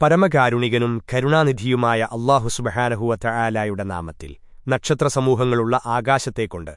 പരമകാരുണികനും കരുണാനിധിയുമായ അള്ളാഹു സുബഹാനഹുവ തആലായുടെ നാമത്തിൽ നക്ഷത്രസമൂഹങ്ങളുള്ള ആകാശത്തെക്കൊണ്ട്